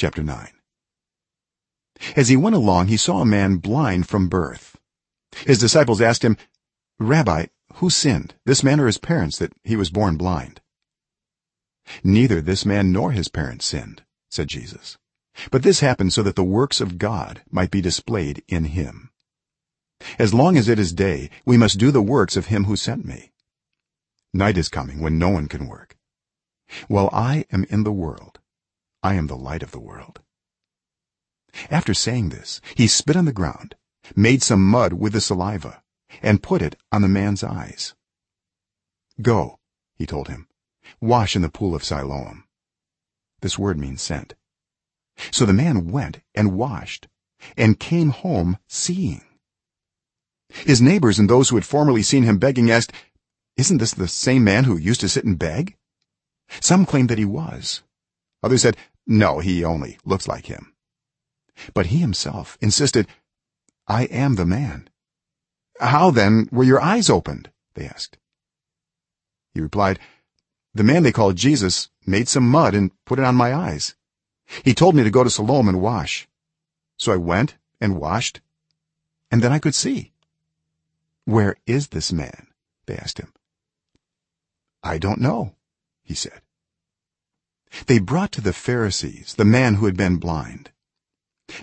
chapter 9 as he went along he saw a man blind from birth. His disciples asked him rabbi who sinned? This man or his parents that he was born blind? Neither this man nor his parents sinned said jesus. But this happened so that the works of god might be displayed in him. As long as it is day we must do the works of him who sent me. Night is coming when no one can work. While i am in the world i am the light of the world. After saying this he spit on the ground made some mud with the saliva and put it on the man's eyes. Go he told him. Wash in the pool of siloam. This word means sent. So the man went and washed and came home seeing. His neighbors and those who had formerly seen him begging asked isn't this the same man who used to sit and beg? Some claimed that he was. Others said no he only looks like him. But he himself insisted i am the man. How then were your eyes opened? they asked. He replied the man they called jesus made some mud and put it on my eyes. He told me to go to siloam and wash. So i went and washed and then i could see. Where is this man? they asked him. I don't know he said they brought to the pharisees the man who had been blind.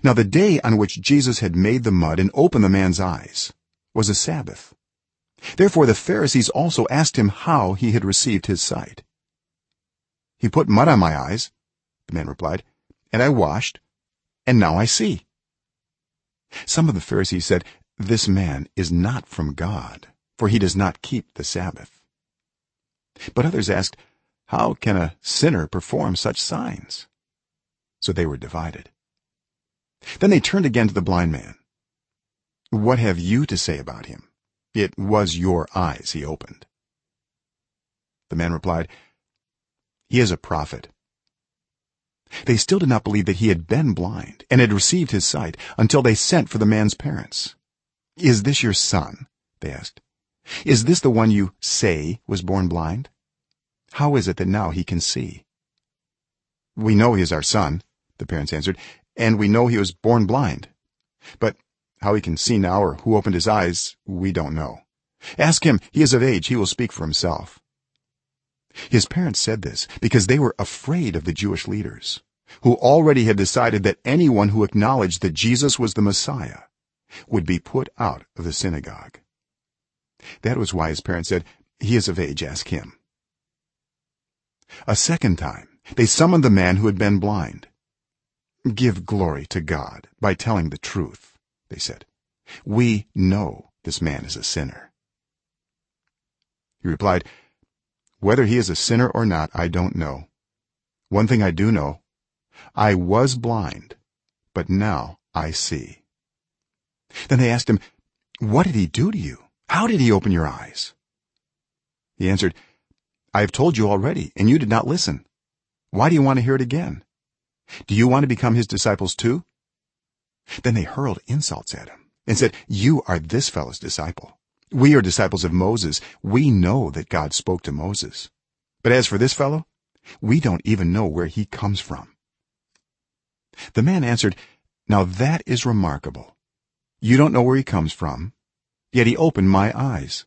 Now the day on which jesus had made the mud and opened the man's eyes was a sabbath. Therefore the pharisees also asked him how he had received his sight. He put mud on my eyes the man replied and i washed and now i see. Some of the pharisees said this man is not from god for he does not keep the sabbath. But others asked how can a sinner perform such signs? So they were divided. Then they turned again to the blind man. What have you to say about him? It was your eyes he opened. The man replied he is a prophet. They still did not believe that he had been blind and had received his sight until they sent for the man's parents. Is this your son? they asked. Is this the one you say was born blind how is it that now he can see? We know he is our son the parents answered and we know he was born blind. But how he can see now or who opened his eyes we don't know. Ask him. He is of age. He will speak for himself. His parents said this because they were afraid of the jewish leaders who already had decided that anyone who acknowledged that Jesus was the messiah would be put out of the synagogue. That was why his parents said he is of age. Ask him a second time they summoned the man who had been blind. Give glory to god by telling the truth they said. We know this man is a sinner. He replied whether he is a sinner or not i don't know. One thing i do know i was blind but now i see. Then they asked him what did he do to you? How did he open your eyes? He answered i have told you already and you did not listen. Why do you want to hear it again? Do you want to become his disciples too? Then they hurled insults at him and said you are this fellow's disciple. We are disciples of moses. We know that god spoke to moses. But as for this fellow we don't even know where he comes from. The man answered now that is remarkable. You don't know where he comes from yet he opened my eyes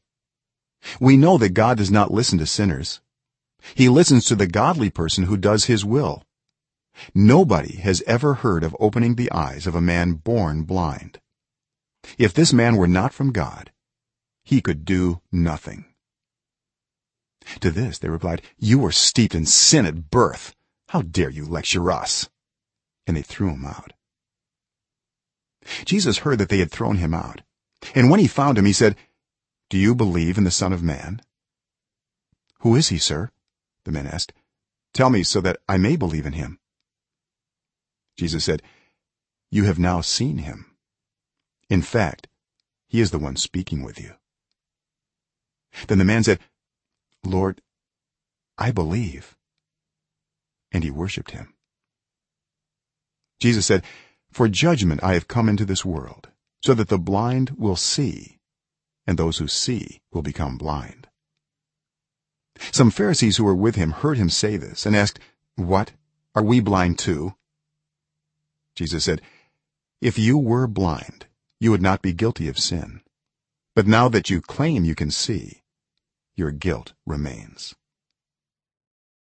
we know that god does not listen to sinners. He listens to the godly person who does his will. Nobody has ever heard of opening the eyes of a man born blind. If this man were not from god he could do nothing. To this they replied you were steeped in sin at birth. How dare you lecture us? And they threw him out. Jesus heard that they had thrown him out. And when he found him he said do you believe in the son of man? Who is he sir? The man asked. Tell me so that i may believe in him. Jesus said you have now seen him. In fact he is the one speaking with you. Then the man said lord i believe. And he worshipped him. Jesus said for judgment i have come into this world so that the blind will see and those who see will become blind. Some pharisees who were with him heard him say this and asked what? Are we blind too? Jesus said if you were blind you would not be guilty of sin. But now that you claim you can see your guilt remains